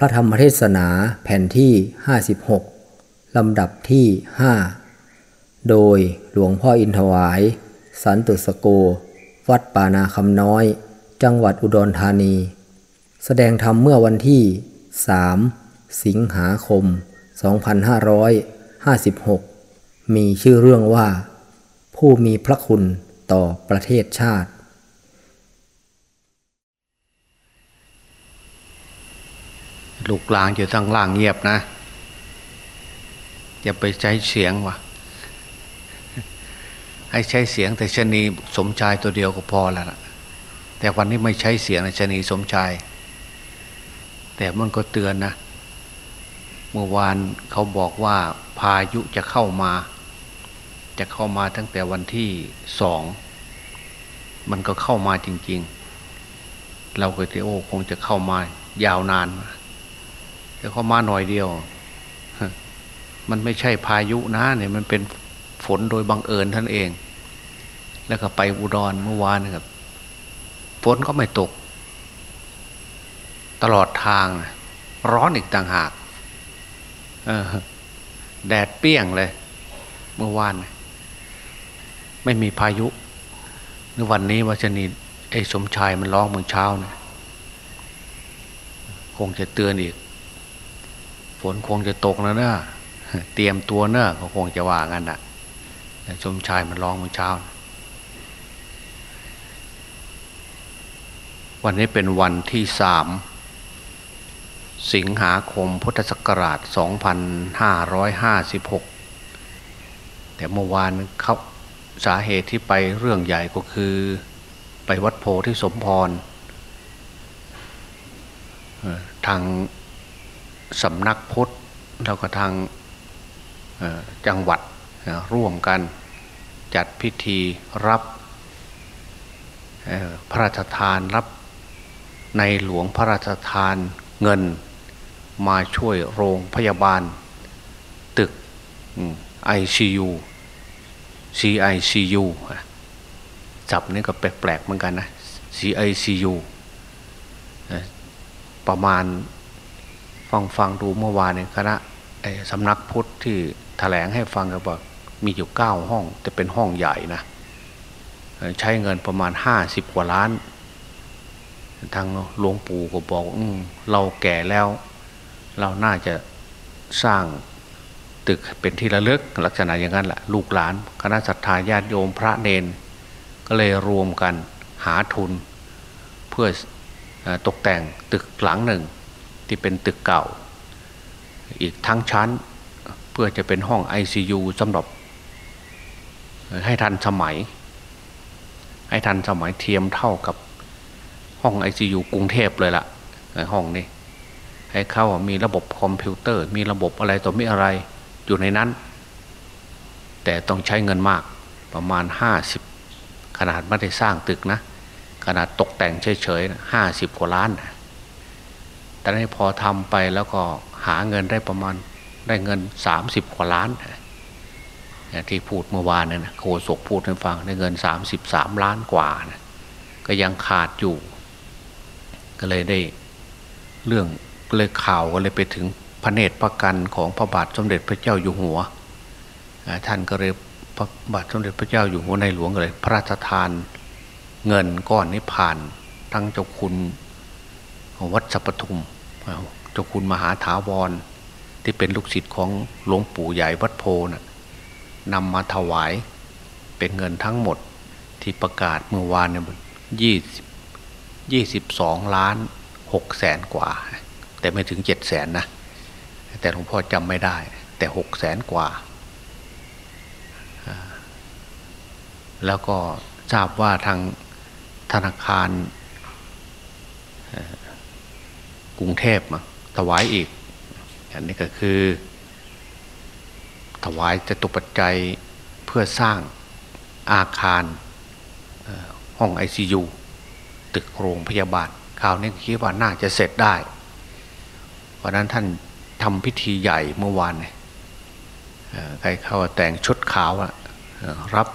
พระธรรมเทศนาแผ่นที่ 56 ลำดับที่ 5 โดยหลวงพ่ออินทวาย สันตุสโก วัดป่านาคำน้อย จังหวัดอุดรธานี แสดงธรรมเมื่อวันที่ 3 สิงหาคม 2556 มีชื่อเรื่องว่า ผู้มีพระคุณต่อประเทศชาติ ลูกหลางอยู่ทั้งล่างเงียบนะ อย่าไปใช้เสียงว่ะ ให้ใช้เสียงแต่ชนีสมชายตัวเดียวก็พอแล้วล่ะแต่วันนี้ไม่ใช้เสียงชนีสมชาย แต่มันก็เตือนนะ เมื่อวานเขาบอกว่าพายุจะเข้ามา จะเข้ามาตั้งแต่วันที่สอง มันก็เข้ามาจริง ๆ เราก็เทโอคงจะเข้ามายาวนาน แต่เขามาหน่อยเดียว มันไม่ใช่พายุนะเนี่ยมันเป็นฝนโดยบังเอิญท่านเอง แล้วก็ไปอุดรเมื่อวานครับฝนก็ไม่ตก ตลอดทาง ร้อนอีกต่างหากแดดเปี้ยงเลย เมื่อวาน ไม่มีพายุในวันนี้วัชนีไอ้สมชายมันร้องเมื่อเช้านะคงจะเตือนอีก ฝนคงจะตกแล้วเนะเตรียมตัวเนอะก็คงจะว่างั้นนะสมชายมันร้องเมื่อเช้า วันนี้เป็นวันที่สามสิงหาคมพุทธศักราช 2556 แต่เมื่อวานเขาสาเหตุที่ไปเรื่องใหญ่ก็คือไปวัดโพที่สมพรทาง สำนักพุทธแล้วก็ทางจังหวัดร่วมกันจัดพิธีรับพระราชทานรับในหลวงพระราชทานเงินมาช่วยโรงพยาบาล ตึก ICU CICU จับนี่ก็แปลกๆเหมือนกันนะ CICU ประมาณ ฟังฟังดูเมื่อวานเนี่ยคณะสำนักพุทธที่ถแถลงให้ฟังก็บอกมีอยู่เก้าห้อง แต่เป็นห้องใหญ่นะใช้เงินประมาณห้าสิบกว่าล้าน ทางหลวงปู่ก็บอกอเราแก่แล้ว เราน่าจะสร้างตึกเป็นที่ระลึกลักษณะอย่างนั้นแหละลูกหลาน คณะศรัทธาญาติโยมพระเนน ก็เลยรวมกันหาทุน เพื่อตกแต่งตึกหลังหนึ่ง ที่เป็นตึกเก่า อีกทั้งชั้น เพื่อจะเป็นห้อง ICU สำหรับ ให้ทันสมัย ให้ทันสมัยเทียมเท่ากับห้อง ICU กรุงเทพเลยละ่ะห้องนี้ ให้เข้ามีระบบคอมพิวเตอร์ มีระบบอะไรต่อมีอะไรอยู่ในนั้น แต่ต้องใช้เงินมากประมาณห้าสิบขนาดไม่ได้สร้างตึกนะ ขนาดตกแต่งเฉยๆห้าสิบกว่าล้าน แต่นี้พอทำไปแล้วก็หาเงินได้ประมาณได้เงินสามสิบกว่าล้านที่พูดเมื่อวานเนี่ยนะโคศกพูดให้ฟังได้เงินสามสิบสามล้านกว่านะก็ยังขาดอยู่ ก็เลยได้เรื่องเลยข่าวก็เลยไปถึงพระเนตรประกันของพระบาทสมเด็จพระเจ้าอยู่หัว ท่านก็เลยพระบาทสมเด็จพระเจ้าอยู่หัวในหลวงเลย พระราชทานเงินก้อนนี้ผ่านทั้งเจ้าคุณ วัดสัพทุมเจ้าคุณมหาถาวร ที่เป็นลูกศิษย์ของหลวงปู่ใหญ่วัดโพนะนำมาถวายเป็นเงินทั้งหมดที่ประกาศเมื่อวานเนี่ยยี่ยี่สิบสองล้านหกแสนกว่า แต่ไม่ถึงเจ็ดแสนนะ แต่หลวงพ่อจำไม่ได้ แต่หกแสนกว่า แล้วก็ทราบว่าทางธนาคาร กรุงเทพมาถวายอีก อันนี้ก็คือ ถวายจะตุปัจจัยเพื่อสร้างอาคารห้องไอซียูตึกโรงพยาบาลคราวนี้คิดว่าน่าจะเสร็จได้ เพราะนั้นท่านทำพิธีใหญ่เมื่อวานใครเข้าแต่งชุดขาวรับ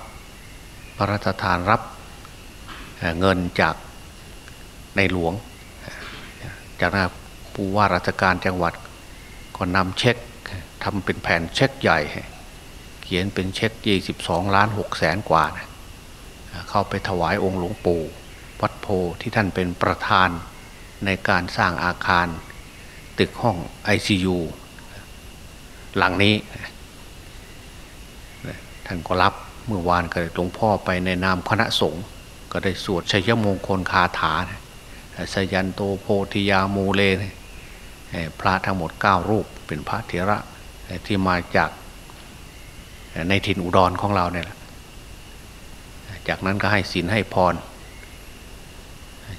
พระราชทานรับเงินจากในหลวง จากนั้นผู้ว่าราชการจังหวัดก็นำเช็คทำเป็นแผ่นเช็คใหญ่ เขียนเป็นเช็คยี่สิบสองล้านหกแสนกว่านะเข้าไปถวายองค์หลวงปู่วัดโพที่ท่านเป็นประธานในการสร้างอาคาร ตึกห้อง ICU หลังนี้ ท่านก็รับเมื่อวานก็ได้หลวงพ่อไปในนามคณะสงฆ์ก็ได้สวดชัยมงคลคาถา สยันโตโพธิยามูเลพระทั้งหมดเก้ารูปเป็นพระเถระที่มาจากในถิ่นอุดรของเราเนี่ยจากนั้นก็ให้ศีลให้พร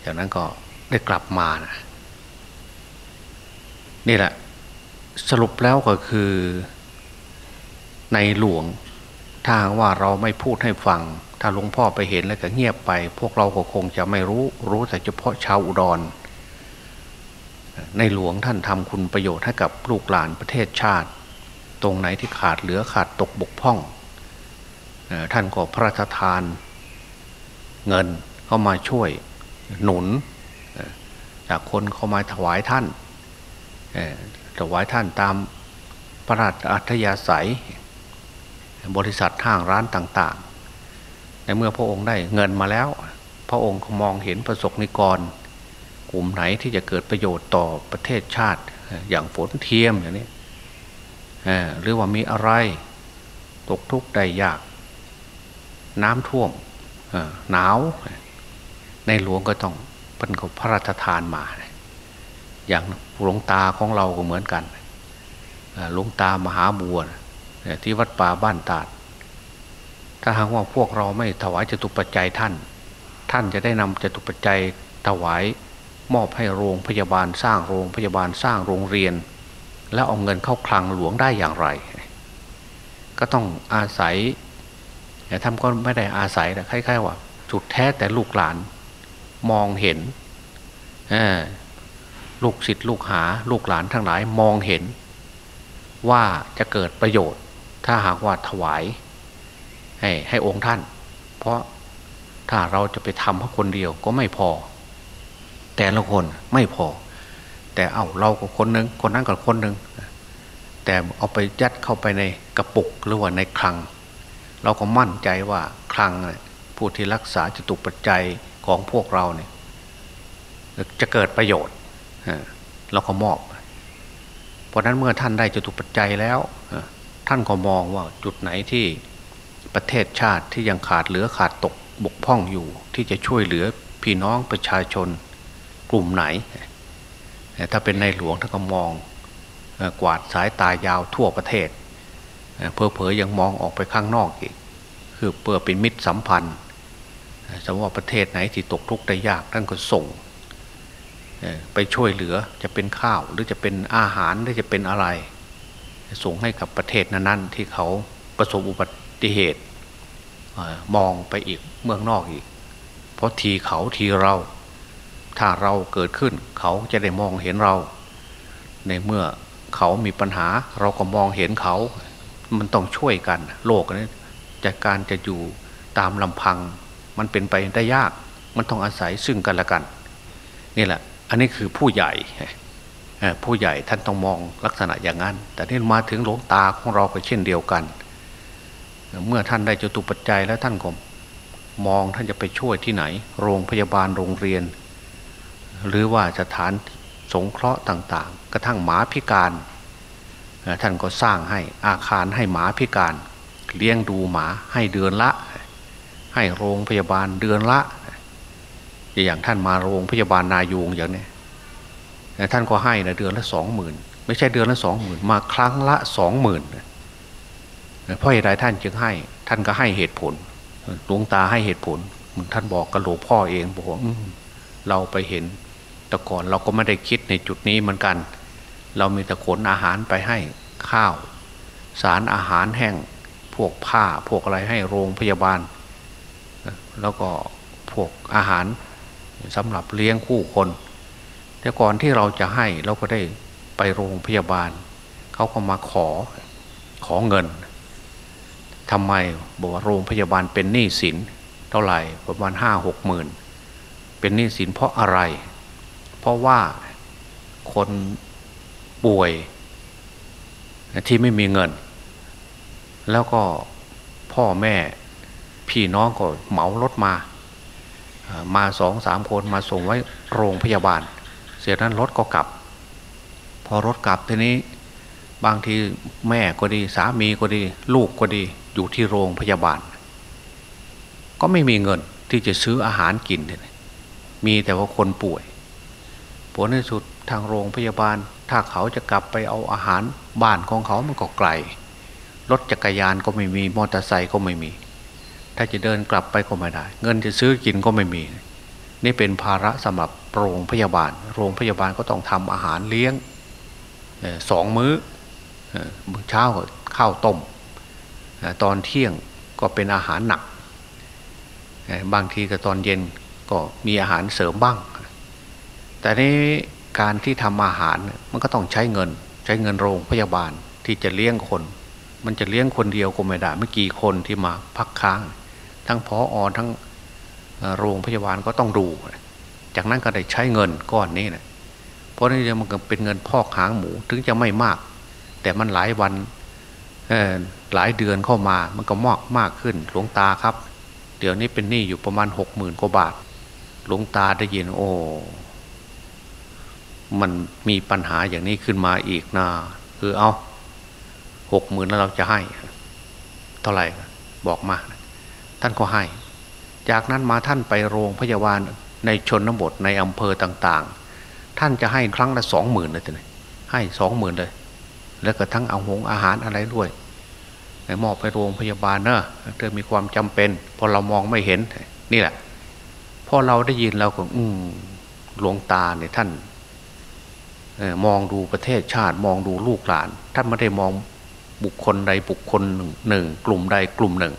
จากนั้นก็ได้กลับมานะนี่แหละสรุปแล้วก็คือในหลวงถ้าว่าเราไม่พูดให้ฟัง ถ้าหลวงพ่อไปเห็นแล้วก็เงียบไป พวกเราก็คงจะไม่รู้รู้แต่เฉพาะชาวอุดร ในหลวงท่านทำคุณประโยชน์ให้กับลูกหลานประเทศชาติ ตรงไหนที่ขาดเหลือขาดตกบกพร่อง ท่านก็พระราชทาน เงินเข้ามาช่วยหนุน จากคนเข้ามาถวายท่านถวายท่านตามพระราชอัธยาศัย บริษัทห้างร้านต่างๆ ในเมื่อพระองค์ได้เงินมาแล้ว พระองค์ก็มองเห็นประสบนิกร กลุ่มไหนที่จะเกิดประโยชน์ต่อประเทศชาติอย่างฝนเทียมอย่างนี้หรือว่ามีอะไรตกทุกข์ได้ยาก น้ำท่วมหนาว ในหลวงก็ต้องเป็นเขาพระราชทานมา อย่างหลวงตาของเราก็เหมือนกันหลวงตามหาบัวที่วัดป่าบ้านตาด ถ้าหากว่าพวกเราไม่ถวายจตุปัจจัยท่าน ท่านจะได้นำจตุปัจจัยถวายมอบให้โรงพยาบาลสร้างโรงพยาบาลสร้างโรงเรียน แล้วเอาเงินเข้าคลังหลวงได้อย่างไร ก็ต้องอาศัยแต่ท่านก็ไม่ได้อาศัยแต่คล้ายๆว่าจุดแท้แต่ลูกหลานมองเห็นลูกศิษย์ลูกหาลูกหลานทั้งหลายมองเห็น ว่าจะเกิดประโยชน์ ถ้าหากว่าถวาย ให้ให้องค์ท่าน เพราะถ้าเราจะไปทำให้คนเดียวก็ไม่พอ แต่ละคนไม่พอ แต่เอาเราก็คนหนึ่งคนนั้นก็คนหนึ่งแต่เอาไปยัดเข้าไปในกระปุกหรือว่าในคลัง เราก็มั่นใจว่าคลังผู้ที่รักษาจตุปัจจัยของพวกเราเนี่ยจะเกิดประโยชน์เราก็มอบ เพราะนั้นเมื่อท่านได้จตุปัจจัยแล้วท่านก็มองว่าจุดไหนที่ ประเทศชาติที่ยังขาดเหลือขาดตกบกพร่องอยู่ ที่จะช่วยเหลือพี่น้องประชาชนกลุ่มไหน ถ้าเป็นในหลวงท่านก็มองกวาดสายตายาวทั่วประเทศเพอเพอยังมองออกไปข้างนอกอีก คือเพื่อเป็นมิตรสัมพันธ์สมมติว่าประเทศไหนที่ตกทุกข์ได้ยากท่านก็ส่งไปช่วยเหลือจะเป็นข้าวหรือจะเป็นอาหารหรือจะเป็นอะไร ส่งให้กับประเทศนั้นๆที่เขาประสบอุบัติ ติเหตุมองไปอีกเมืองนอกอีก เพราะทีเขาทีเรา ถ้าเราเกิดขึ้น เขาจะได้มองเห็นเรา ในเมื่อเขามีปัญหา เราก็มองเห็นเขา มันต้องช่วยกัน โลกนี้จากการจะอยู่ตามลำพัง มันเป็นไปได้ยาก มันต้องอาศัยซึ่งกันและกัน นี่แหละ อันนี้คือผู้ใหญ่ผู้ใหญ่ท่านต้องมองลักษณะอย่างนั้น แต่นี่มาถึงหลวงตาของเราก็เช่นเดียวกัน เมื่อท่านได้จตุปัจจัยแล้วท่านก็มองท่านจะไปช่วยที่ไหน โรงพยาบาลโรงเรียน หรือว่าสถานสงเคราะห์ต่าง ๆ กระทั่งหมาพิการ ท่านก็สร้างให้อาคารให้หมาพิการ เลี้ยงดูหมาให้เดือนละ ให้โรงพยาบาลเดือนละ อย่างท่านมาโรงพยาบาลนายูงอย่างนี้ท่านก็ให้นะเดือนละสองหมื่นไม่ใช่เดือนละสองหมื่นมาครั้งละสองหมื่น เพราะเหตุใดท่านจึงให้ ท่านก็ให้เหตุผลหลวงตาให้เหตุผลท่านบอกกับหลวงพ่อเองบอกว่าเราไปเห็นแต่ก่อนเราก็ไม่ได้คิดในจุดนี้เหมือนกัน เรามีแต่ขนอาหารไปให้ข้าว สารอาหารแห้งพวกผ้าพวกอะไรให้โรงพยาบาล แล้วก็พวกอาหารสำหรับเลี้ยงคู่คน แต่ก่อนที่เราจะให้เราก็ได้ไปโรงพยาบาล เขาก็มาขอขอเงิน ทำไมบอกว่าโรงพยาบาลเป็นหนี้สินเท่าไหร่ประมาณห้าหกหมื่นเป็นหนี้สินเพราะอะไร เพราะว่าคคนป่วยที่ไม่มีเงิน แล้วก็พ่อแม่พี่น้องก็เหมารถมา มาสองสามคนมาส่งไว้โรงพยาบาล เสร็จนั้นรถก็กลับ พอรถกลับทีนี้บางทีแม่ก็ดีสามีก็ดี ลูกก็ดี อยู่ที่โรงพยาบาล ก็ไม่มีเงินที่จะซื้ออาหารกินเลยมีแต่ว่าคนป่วย ผลในสุดทางโรงพยาบาล ถ้าเขาจะกลับไปเอาอาหารบ้านของเขามันก็ไกล รถจักรยานก็ไม่มี มอเตอร์ไซค์ก็ไม่มี ถ้าจะเดินกลับไปก็ไม่ได้ เงินจะซื้อกินก็ไม่มี นี่เป็นภาระสำหรับโรงพยาบาล โรงพยาบาลก็ต้องทำอาหารเลี้ยงสองมื้อมื้อเช้าข้าวต้ม ตอนเที่ยงก็เป็นอาหารหนัก บางทีก็ตอนเย็นก็มีอาหารเสริมบ้าง แต่นี้การที่ทำอาหารมันก็ต้องใช้เงิน ใช้เงินโรงพยาบาลที่จะเลี้ยงคน มันจะเลี้ยงคนเดียวก็ไม่ได้ไม่กี่คนที่มาพักค้าง ทั้งพออทั้งโรงพยาบาลก็ต้องดู จากนั้นก็ได้ใช้เงินก้อนนี้นะเพราะนี่มันเป็นเงินพอกหางหมูถึงจะไม่มาก แต่มันหลายวัน หลายเดือนเข้ามามันก็มากมากขึ้นหลวงตาครับ เดี๋ยวนี้เป็นหนี้อยู่ประมาณหกหมื่นกว่าบาท หลวงตาได้ยินโอ้มันมีปัญหาอย่างนี้ขึ้นมาอีกนะคือเอาหกหมื่นแล้วเราจะให้ เท่าไหร่บอกมา ท่านก็ให้ จากนั้นมาท่านไปโรงพยาบาลในชนบทในอำเภอต่าง ๆ ท่านจะให้ครั้งละสองหมื่นเลยทีนี้ให้สองหมื่นเลย แล้วก็ทั้งเอาหงอาหารอะไรด้วยมอบไปโรงพยาบาลเนอะเธอมีความจำเป็น พอเรามองไม่เห็นนี่แหละพอเราได้ยินเราก็ อืมหลวงตาเนี่ยท่านมองดูประเทศชาติมองดูลูกหลาน ท่านไม่ได้มองบุคคลใดบุคคลหนึ่งกลุ่มใดกลุ่มหนึ่ง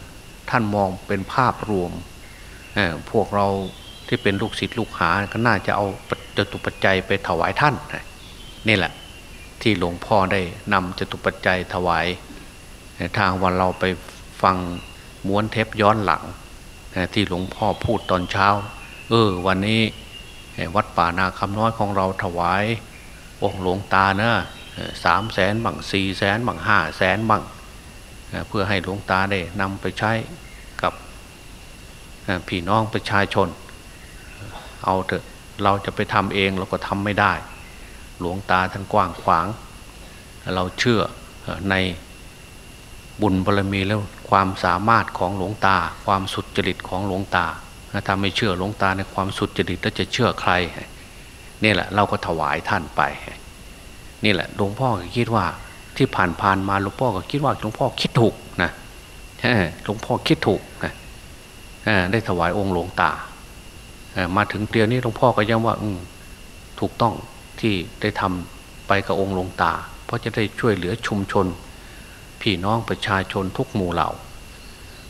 ท่านมองเป็นภาพรวมพวกเราที่เป็นลูกศิษย์ลูกหา ก็น่าจะเอาจตุปัจจัยไปถวายท่านนี่แหละ ที่หลวงพ่อได้นำจตุปัจจัยถวายทางวันเราไปฟังม้วนเทปย้อนหลัง ที่หลวงพ่อพูดตอนเช้า เออ วันนี้วัดป่านาคำน้อยของเราถวายองค์หลวงตาเนะสามแสนบังสี่แสนบังห้าแสนบังเพื่อให้หลวงตาได้นำไปใช้กับพี่น้องประชาชน เอาเถอะเราจะไปทำเองเราก็ทำไม่ได้ หลวงตาท่านกว้างขวาง เราเชื่อในบุญบารมีแล้วความสามารถของหลวงตา ความสุดจริตของหลวงตาถ้าไม่เชื่อหลวงตาในความสุดจริตแล้วจะเชื่อใครนี่แหละเราก็ถวายท่านไป นี่แหละหลวงพ่อก็คิดว่าที่ผ่านผ่านมาหลวงพ่อก็คิดว่าหลวงพ่อคิดถูกนะหลวงพ่อคิดถูกนะได้ถวายองค์หลวงตามาถึงเตียวนี้หลวงพ่อก็ยังว่าถูกต้อง ที่ได้ทำไปกับองค์หลวงตา เพราะจะได้ช่วยเหลือชุมชน พี่น้องประชาชนทุกหมู่เหล่า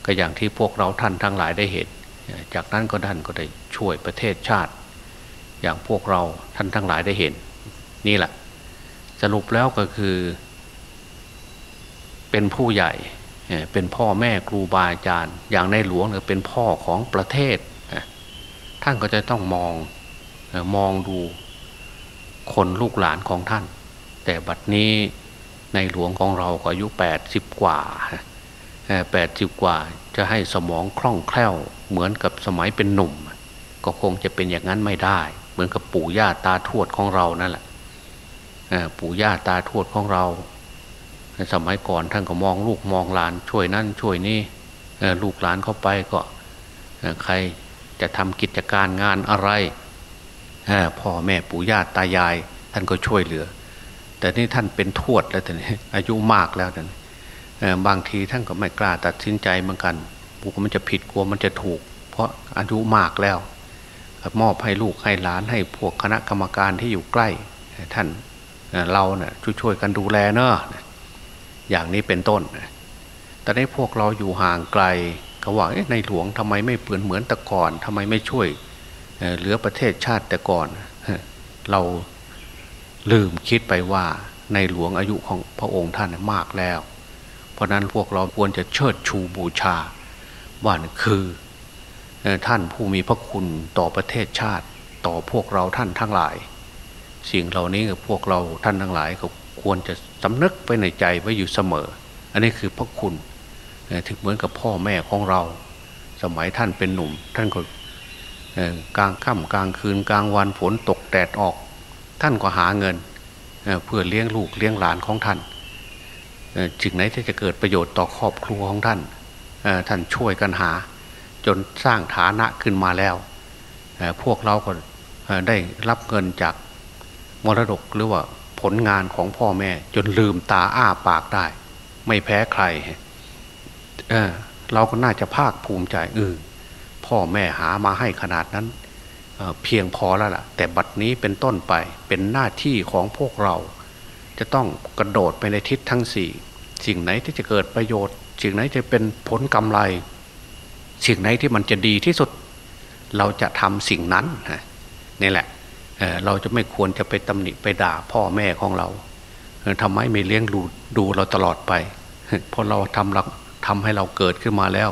ก็อย่างที่พวกเราท่านทั้งหลายได้เห็น จากนั้นก็ท่านก็ได้ช่วยประเทศชาติ อย่างพวกเราท่านทั้งหลายได้เห็น นี่แหละ สรุปแล้วก็คือ เป็นผู้ใหญ่เป็นพ่อแม่ครูบาอาจารย์ อย่างในหลวงเนี่ยเป็นพ่อของประเทศ ท่านก็จะต้องมองมองดู คนลูกหลานของท่าน แต่บัดนี้ในหลวงของเราก็อายุแปดสิบกว่าแปดสิบกว่าจะให้สมองคล่องแคล่ว เหมือนกับสมัยเป็นหนุ่ม ก็คงจะเป็นอย่างนั้นไม่ได้ เหมือนกับปู่ย่าตาทวดของเรานั่นแหละปู่ย่าตาทวดของเรา สมัยก่อนท่านก็มองลูกมองหลาน ช่วยนั่นช่วยนี่ลูกหลานเข้าไปก็ใครจะทำกิจการงานอะไร พ่อแม่ปู่ย่าตายาย ท่านก็ช่วยเหลือ แต่นี่ท่านเป็นทวดแล้วแต่นี่อายุมากแล้วแต่บางทีท่านก็ไม่กล้าตัดสินใจเหมือนกันกลัวมันจะผิดกลัวมันจะถูก เพราะอายุมากแล้วมอบให้ลูกให้หลานให้พวกคณะกรรมการที่อยู่ใกล้ ท่านเราเนี่ยช่วยๆกันดูแลเนอะอย่างนี้เป็นต้นแต่ในพวกเราอยู่ห่างไกลเขาว่าในหลวงทำไมไม่เปลือนเหมือนแต่ก่อนทำไมไม่ช่วย เหลือประเทศชาติแต่ก่อน เราลืมคิดไปว่าในหลวงอายุของพระองค์ท่านมากแล้ว เพราะนั้นพวกเราควรจะเชิดชูบูชาว่าคือท่านผู้มีพระคุณต่อประเทศชาติต่อพวกเราท่านทั้งหลาย สิ่งเหล่านี้พวกเราท่านทั้งหลายก็ควรจะสำนึกไปในใจไว้อยู่เสมอ อันนี้คือพระคุณถึงเหมือนกับพ่อแม่ของเรา สมัยท่านเป็นหนุ่ม ท่านก็ กลางค่ำกลางคืนกลางวันฝนตกแดดออก ท่านก็หาเงินเพื่อเลี้ยงลูกเลี้ยงหลานของท่านจึงไหนที่จะเกิดประโยชน์ต่อครอบครัวของท่านท่านช่วยกันหา จนสร้างฐานะขึ้นมาแล้วพวกเราก็ได้รับเงินจากมรดกหรือว่าผลงานของพ่อแม่ จนลืมตาอ้าปากได้ ไม่แพ้ใครเเราก็น่าจะภาคภูมิใจเออ พ่อแม่หามาให้ขนาดนั้นเเพียงพอแล้วล่ะ แต่บัดนี้เป็นต้นไปเป็นหน้าที่ของพวกเรา จะต้องกระโดดไปในทิศทั้งสี่สิ่งไหนที่จะเกิดประโยชน์ สิ่งไหนจะเป็นผลกำไร สิ่งไหนที่มันจะดีที่สุด เราจะทำสิ่งนั้นนี่แหละเเราจะไม่ควรจะไปตำหนิไปด่าพ่อแม่ของเราทำไมไม่เลี้ยงดูดูเราตลอดไปเพราะเราทำเราทำให้เราเกิดขึ้นมาแล้ว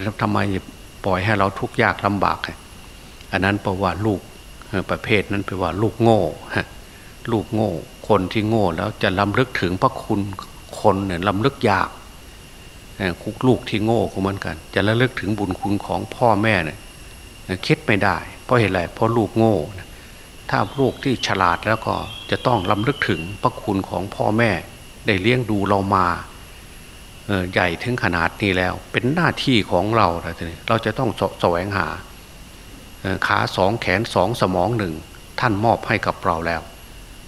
แล้วทำไม ปล่อยให้เราทุกข์ยากลำบาก อันนั้นเพราะว่าลูกประเภทนั้นแปลว่าลูกโง่ลูกโง่ คนที่โง่แล้วจะลำลึกถึงพระคุณคนเนี่ยลำลึกยากคุกลูกที่โง่ของมันกัน จะระลึกถึงบุญคุณของพ่อแม่เนี่ยคิดไม่ได้ เพราะเหตุไรเพราะลูกโง่ถ้าลูกที่ฉลาดแล้วก็จะต้องลำลึกถึงพระคุณของพ่อแม่ ได้เลี้ยงดูเรามา ใหญ่ถึงขนาดนี้แล้ว เป็นหน้าที่ของเราเราจะต้องแสวงหาขาสองแขนสองสมองหนึ่งท่านมอบให้กับเราแล้ว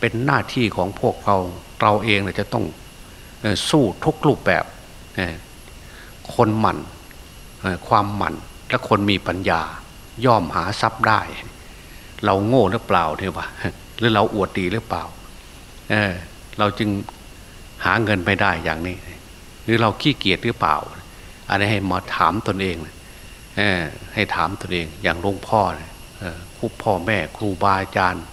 เป็นหน้าที่ของพวกเราเราเองจะต้องสู้ทุกรูปแบบคนหมั่นความหมั่นและคนมีปัญญาย่อมหาทรัพย์ได้ เราโง่หรือเปล่าเนี่ยวะหรือเราอวดดีหรือเปล่าเเราจึงหาเงินไม่ได้อย่างนี้ หรือเราขี้เกียจหรือเปล่า อันนี้ให้มาถามตนเองให้ถามตนเองอย่างหลวงพ่อครูพ่อแม่ครูบาอาจารย์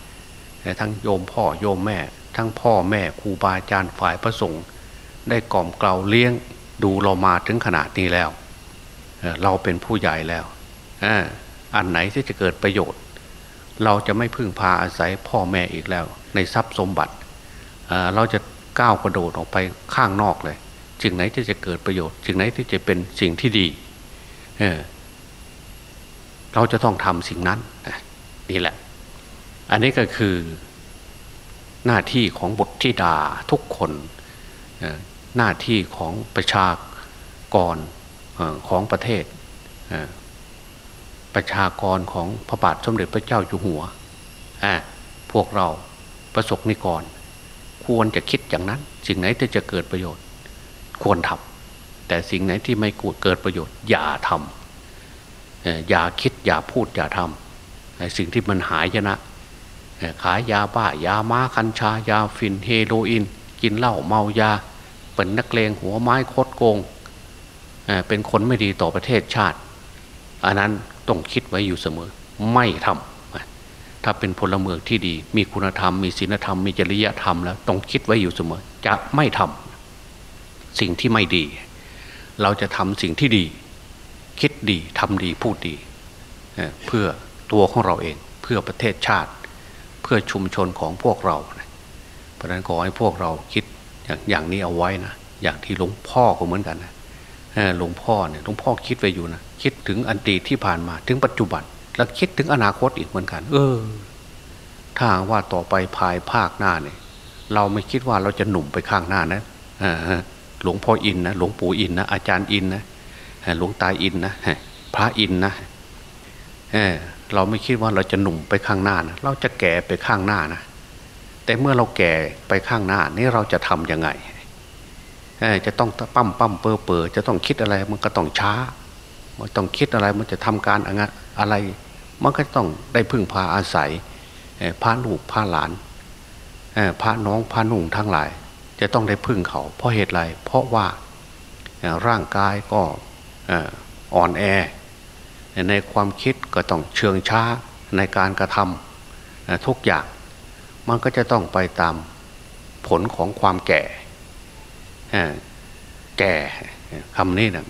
ทั้งโยมพ่อโยมแม่ ทั้งพ่อแม่ครูบาอาจารย์ฝ่ายพระสงฆ์ได้กล่อมเกลาเลี้ยงดูเรามาถึงขนาดนี้แล้วเราเป็นผู้ใหญ่แล้วอันไหนที่จะเกิดประโยชน์ เราจะไม่พึ่งพาอาศัยพ่อแม่อีกแล้ว ในทรัพย์สมบัติ เราจะก้าวกระโดดออกไปข้างนอกเลย จึงไหนที่จะเกิดประโยชน์จึงไหนที่จะเป็นสิ่งที่ดีเเราจะต้องทำสิ่งนั้นนี่แหละ อันนี้ก็คือหน้าที่ของบทธิดาทุกคนหน้าที่ของประชากรของประเทศ ประชากรของพระบาทสมเด็จพระเจ้าอยู่หัว พวกเราประสบนิกร ควรจะคิดอย่างนั้นสิ่งไหนที่จะเกิดประโยชน์ ควรทำแต่สิ่งไหนที่ไม่กูดเกิดประโยชน์ อย่าทำอย่าคิดอย่าพูดอย่าทำสิ่งที่มันหายนะขายยาบ้ายาม้าคัญชายาฟินเฮโรอีนกินเหล้าเมายา เป็นนักเลงหัวไม้คดโกงเป็นคนไม่ดีต่อประเทศชาติ อันนั้นต้องคิดไว้อยู่เสมอไม่ทำถ้าเป็นพลเมืองที่ดี มีคุณธรรม มีศีลธรรมมีจริยธรรมแล้วต้องคิดไว้อยู่เสมอ จะไม่ทำ สิ่งที่ไม่ดี เราจะทำสิ่งที่ดี คิดดีทำดีพูดดีเพื่อตัวของเราเองเพื่อประเทศชาติ เพื่อชุมชนของพวกเรา เพราะนั้นขอให้พวกเราคิดอย่างอย่างนี้เอาไว้นะอย่างที่หลวงพ่อก็เหมือนกันนะหลวงพ่อเนี่ยหลวงพ่อคิดไว้อยู่นะคิดถึงอดีตที่ผ่านมาถึงปัจจุบัน แล้วคิดถึงอนาคตอีกเหมือนกัน เออ ถ้าว่าต่อไปภายภาคหน้าเนี่ย เราไม่คิดว่าเราจะหนุ่มไปข้างหน้านะ หลวงพ่ออินนะหลวงปู่อินนะอาจารย์อินนะหลวงตาอินนะพระอินนะเเราไม่คิดว่าเราจะหนุ่มไปข้างหน้านะเราจะแก่ไปข้างหน้านะแต่เมื่อเราแก่ไปข้างหน้านี่เราจะทํำยังไงจะต้องปั้มปั้มเปอเปอจะต้องคิดอะไรมันก็ต้องช้า มันต้องคิดอะไรมันจะทำการอะไร มันก็ต้องได้พึ่งพาอาศัยพระลูกพระหลานพระน้องพระนุ่งทั้งหลาย จะต้องได้พึ่งเขา เพราะเหตุไรเพราะว่าร่างกายก็อ่อนแอ ในความคิดก็ต้องเชื่องช้าในการกระทำทุกอย่างมันก็จะต้องไปตามผลของความแก่แก่คำนี้นะ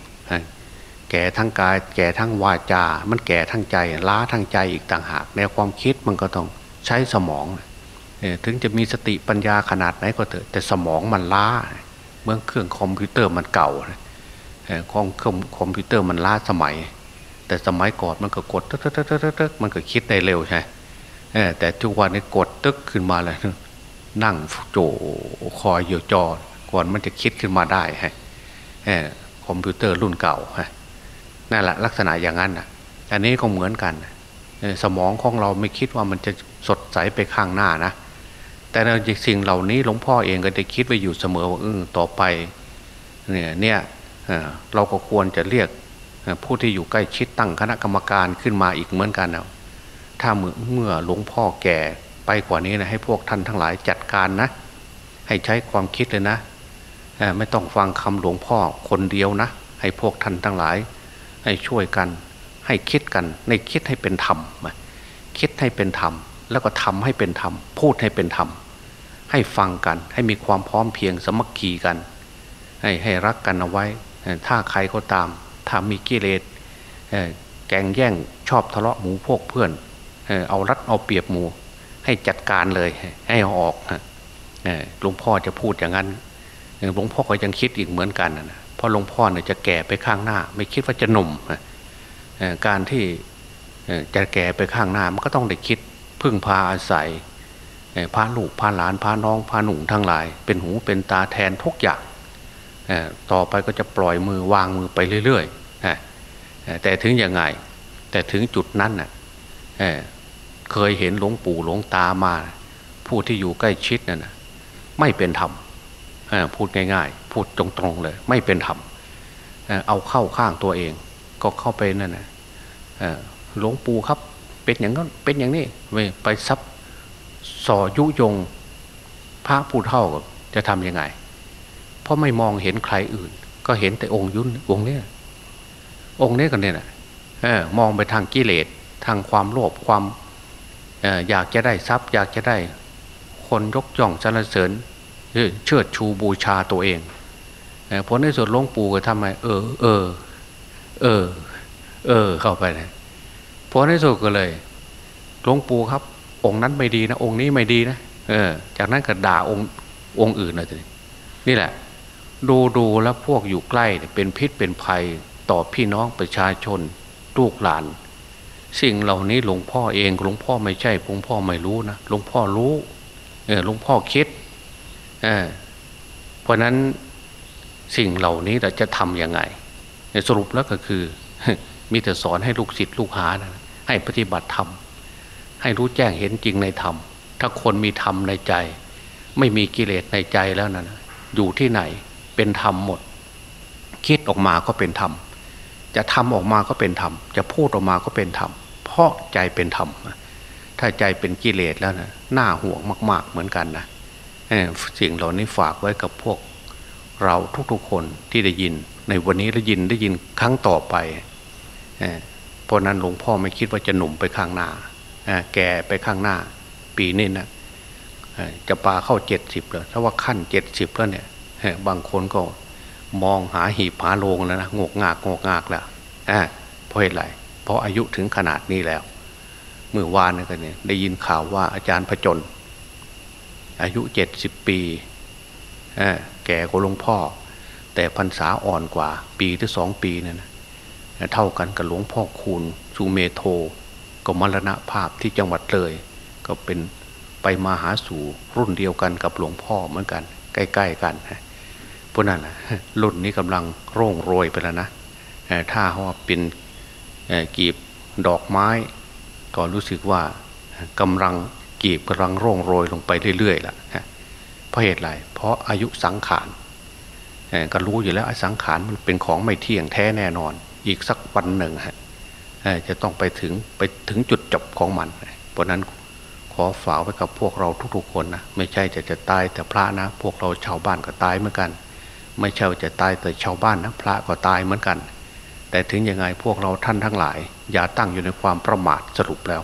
แก่ทั้งกาย แก่ทั้งวาจา มันแก่ทั้งใจล้าทั้งใจอีกต่างหาก ในความคิดมันก็ต้องใช้สมอง ถึงจะมีสติปัญญาขนาดไหนก็เถอะแต่สมองมันล้าเมื่อเครื่องคอมพิวเตอร์มันเก่าของเครื่องคอมพิวเตอร์มันล้าสมัย แต่สมัยก่อนมันก็กดตึ๊กตึ๊กตึ๊กตึ๊กมันก็คิดได้เร็วใช่แต่ทุกวันนี้กดตึ๊กขึ้นมาเลยนั่งโจคอยอยู่จอก่อนมันจะคิดขึ้นมาได้ฮะคอมพิวเตอร์รุ่นเก่าฮะนั่นแหละลักษณะอย่างนั้นอะอันนี้ก็เหมือนกันสมองของเราไม่คิดว่ามันจะสดใสไปข้างหน้านะ แต่ในสิ่งเหล่านี้หลวงพ่อเองก็ได้คิดไว้อยู่เสมอว่าเออต่อไปเนี่ยเนี่ยเราก็ควรจะเรียกผู้ที่อยู่ใกล้ชิดตั้งคณะกรรมการขึ้นมาอีกเหมือนกันนะถ้าเมื่อเมื่อหลวงพ่อแก่ไปกว่านี้นะให้พวกท่านทั้งหลายจัดการนะ ให้ใช้ความคิดเลยนะไม่ต้องฟังคำหลวงพ่อคนเดียวนะ ให้พวกท่านทั้งหลาย ให้ช่วยกัน ให้คิดกัน ในคิดให้เป็นธรรมคิดให้เป็นธรรม แล้วก็ทำให้เป็นธรรม พูดให้เป็นธรรม ให้ฟังกัน ให้มีความพร้อมเพียงสมัคคีกัน ให้ให้รักกันเอาไว้ ถ้าใครก็ตาม ถ้ามีกิเลสแกงแย่งชอบทะเลาะหมูพวกเพื่อน เอารัดเอาเปรียบหมู ให้จัดการเลย ให้เอาออกหลวงพ่อจะพูดอย่างนั้นหลวงพ่อก็ยังคิดอีกเหมือนกันนะเพราะหลวงพ่อเนี่ยจะแก่ไปข้างหน้า ไม่คิดว่าจะหนุ่มการที่จะแก่ไปข้างหน้ามันก็ต้องได้คิด พึ่งพาอาศัยพาลูกพาหลานพาน้องพาหนุ่มทั้งหลาย เป็นหูเป็นตาแทนทุกอย่างต่อไปก็จะปล่อยมือวางมือไปเรื่อยๆแต่ถึงยังไง แต่ถึงจุดนั้นน่ะเคยเห็นหลวงปู่หลวงตามา ผู้ที่อยู่ใกล้ชิดนั่นไม่เป็นธรรมพูดง่าย ๆ พูดตรงๆเลย ไม่เป็นธรรมเอาเข้าข้างตัวเอง ก็เข้าไปนั่นนะหลวงปู่ครับ เป็นอย่างนั้นเป็นอย่างนี้ไปซับสอยุยง พระผู้เท่าจะทำยังไง เพราะไม่มองเห็นใครอื่น ก็เห็นแต่องค์ยุนองค์นี้ยองค์นี้กันเนี่ยนะมองไปทางกิเลสทางความโลภความอยากจะได้ทรัพย์ อยากจะได้ คนยกย่องสรรเสริญเชิดชูบูชาตัวเองผลในส่วนหลวงปู่ก็ทำไมเออเออเออ เออเข้าไปนะ พอในสุดก็เลยหลวงปู่ครับ องค์นั้นไม่ดีนะ องค์นี้ไม่ดีนะเออ จากนั้นก็ด่าองค์องค์อื่นเลยนี่แหละ ดูดูแล้วพวกอยู่ใกล้เป็นพิษเป็นภัยต่อพี่น้องประชาชนลูกหลาน สิ่งเหล่านี้หลวงพ่อเองหลวงพ่อไม่ใช่หลวงพ่อไม่รู้นะหลวงพ่อรู้เออหลวงพ่อคิดเออเพราะนั้นสิ่งเหล่านี้เราจะทำยังไงสรุปแล้วก็คือ มีแต่สอนให้ลูกศิษย์ลูกหานะ ให้ปฏิบัติธรรม ให้รู้แจ้งเห็นจริงในธรรม ถ้าคนมีธรรมในใจ ไม่มีกิเลสในใจแล้วนะอยู่ที่ไหนเป็นธรรมหมด คิดออกมาก็เป็นธรรม จะทำออกมาก็เป็นธรรม จะพูดออกมาก็เป็นธรรม เพราะใจเป็นธรรม ถ้าใจเป็นกิเลสแล้วนะน่าห่วงมาก ๆ เหมือนกันนะสิ่งเหล่านี้ฝากไว้กับพวก เราทุกๆคนที่ได้ยินในวันนี้ได้ยินได้ยินครั้งต่อไป ราะนั้นหลวงพ่อไม่คิดว่าจะหนุ่มไปข้างหน้าแก่ไปข้างหน้า ปีนี้นะจะปาเข้าเจ็ดสิบเลยถ้าว่าขั้นเจ็ดสิบแล้วเนี่ยบางคนก็มองหาหีบหาโลงแล้วนะงกงากงกงากแล้วเพราะเหตุไรเพราะอายุถึงขนาดนี้แล้ว เมื่อวานนี่กันเนี่ยได้ยินข่าวว่าอาจารย์พจน อายุเจ็ดสิบปีแก่กว่าหลวงพ่อ แต่พรรษาอ่อนกว่า ปีที่สองปีนั่น เท่ากันกับหลวงพ่อคูณสุเมโท ก็มรณภาพที่จังหวัดเลย ก็เป็นไปมาหาสู่รุ่นเดียวกันกับหลวงพ่อเหมือนกัน ใกล้ ๆ กันพวกนั้นละรุ่นนี้กำลังโร่งโรยไปแล้วนะถ้าว่าเป็นกีบดอกไม้ ก็รู้สึกว่ากำลังกีบกำลังโร่งโรยลงไปเรื่อยๆล่ะเพราะเหตุไรเพราะอายุสังขารก็รู้อยู่แล้วสังขารมันเป็นของไม่เที่ยงแท้แน่นอน อีกสักวันหนึ่งฮะจะต้องไปถึงไปถึงจุดจบของมัน เพราะนั้นขอฝากไว้กับพวกเราทุกๆคนนะไม่ใช่จะจะตายแต่พระนะ พวกเราชาวบ้านก็ตายเหมือนกัน ไม่ใช่จะตายแต่ชาวบ้านนะพระก็ตายเหมือนกัน แต่ถึงยังไงพวกเราท่านทั้งหลาย อย่าตั้งอยู่ในความประมาทสรุปแล้ว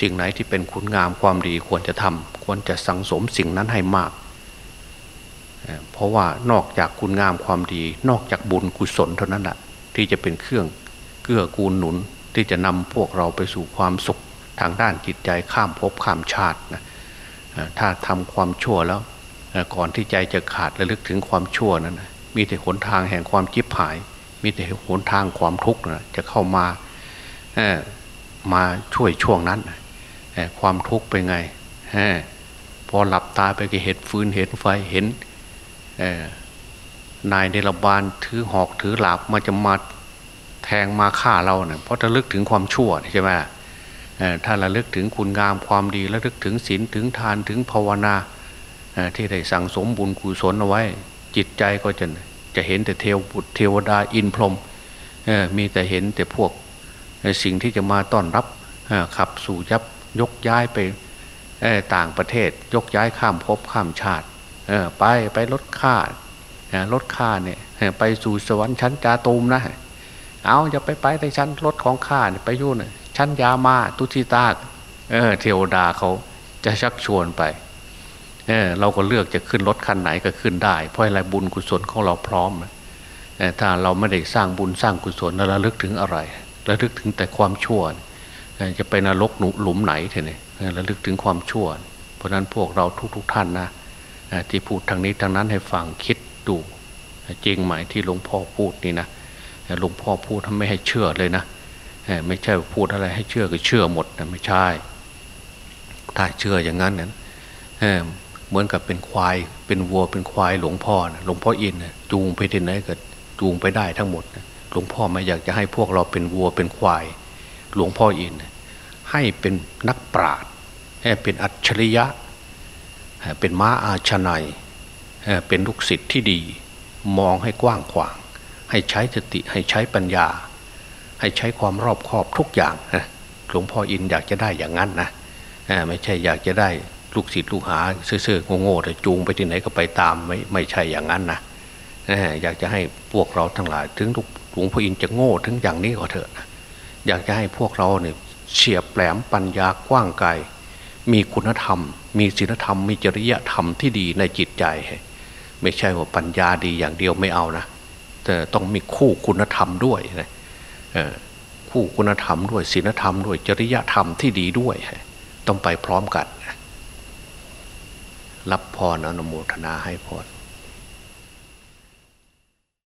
สิ่งไหนที่เป็นคุณงามความดีควรจะทำควรจะสังสมสิ่งนั้นให้มาก เพราะว่านอกจากคุณงามความดี นอกจากบุญกุศลเท่านั้นแหละ ที่จะเป็นเครื่องเกื้อกูลหนุนที่จะนำพวกเราไปสู่ความสุขทางด้านจิตใจข้ามภพข้ามชาตินะถ้าทำความชั่วแล้วก่อนที่ใจจะขาดระลึกถึงความชั่วนั้นมีแต่หนทางแห่งความจิบหาย มีแต่หนทางความทุกข์นะจะเข้ามามาช่วยช่วงนั้นความทุกข์เป็นไงพอหลับตาไปก็เห็นฟืนเห็นไฟเห็น นายเดลบาลถือหอกถือหลาบมาจะมาแทงมาฆ่าเราเนะ่ยเพราะระลึกถึงความชั่วใช่ไหมถ้าระลึกถึงคุณงามความดีระลึกถึงศีลถึงทานถึงภาวนาที่ได้สั่งสมบุญกุศลเอาไว้ จิตใจก็จะจะเห็นแต่เทวบุตรเทวดาอินพรหมมีแต่เห็นแต่พวกสิ่งที่จะมาต้อนรับขับสู่ยับยกย้ายไปต่างประเทศ ยกย้ายข้ามภพข้ามชาติไปไปลดค่า ลดค่าเนี่ยไปสู่สวรรค์ชั้นจาตูมนะเอาอย่าไปไปในชั้นรถของข้าเนี่ยไปยุ่นชั้นยามาตุติตาเออเทวดาเขาจะชักชวนไปเออเราก็เลือกจะขึ้นรถคันไหนก็ขึ้นได้ เพราะอะไรบุญกุศลของเราพร้อมถ้าเราไม่ได้สร้างบุญสร้างกุศลแล้วระลึกถึงอะไรระลึกถึงแต่ความชั่วจะไปนรกหลุมไหนเถอะเนี่ยระลึกถึงความชั่ว เพราะนั้นพวกเราทุกๆทท่านนะที่พูดทางนี้ทางนั้นให้ฟังคิด ดู จริงไหมที่หลวงพ่อพูดนี่นะหลวงพ่อพูดทำไม่ให้เชื่อเลยนะไม่ใช่พูดอะไรให้เชื่อก็เชื่อหมดนะไม่ใช่ ถ้าเชื่ออย่างนั้นเนี่ยเหมือนกับเป็นควาย เป็นวัวเป็นควายหลวงพ่อนะหลวงพ่ออินนะจูงไปที่ไหนก็จูงไปได้ทั้งหมดนะหลวงพ่อไม่อยากจะให้พวกเราเป็นวัวเป็นควาย หลวงพ่ออินนะให้เป็นนักปราชญ์ให้เป็นอัจฉริยะ เป็นม้าอาชนัย เป็นลูกศิษย์ที่ดี มองให้กว้างขวาง ให้ใช้สติให้ใช้ปัญญา ให้ใช้ความรอบคอบทุกอย่างหลวงพ่ออินอยากจะได้อย่างนั้นนะไม่ใช่อยากจะได้ลูกศิษย์ลูกหาเสื่อๆโง่ๆแต่จูงไปที่ไหนก็ไปตามไม่ไม่ใช่อย่างนั้นนะอยากจะให้พวกเราทั้งหลาย ถึงหลวงพ่ออินจะโง่ถึงอย่างนี้ก็เถอะอยากจะให้พวกเราเนี่ยเฉียบแหลมปัญญากว้างไกลมีคุณธรรม มีศีลธรรม มีจริยธรรมที่ดีในจิตใจ ไม่ใช่ว่าปัญญาดีอย่างเดียวไม่เอานะแต่ต้องมีคู่คุณธรรมด้วยนะคู่คุณธรรมด้วยศีลธรรมด้วยจริยธรรมที่ดีด้วย ต้องไปพร้อมกัน รับพรอนุโมทนาให้พร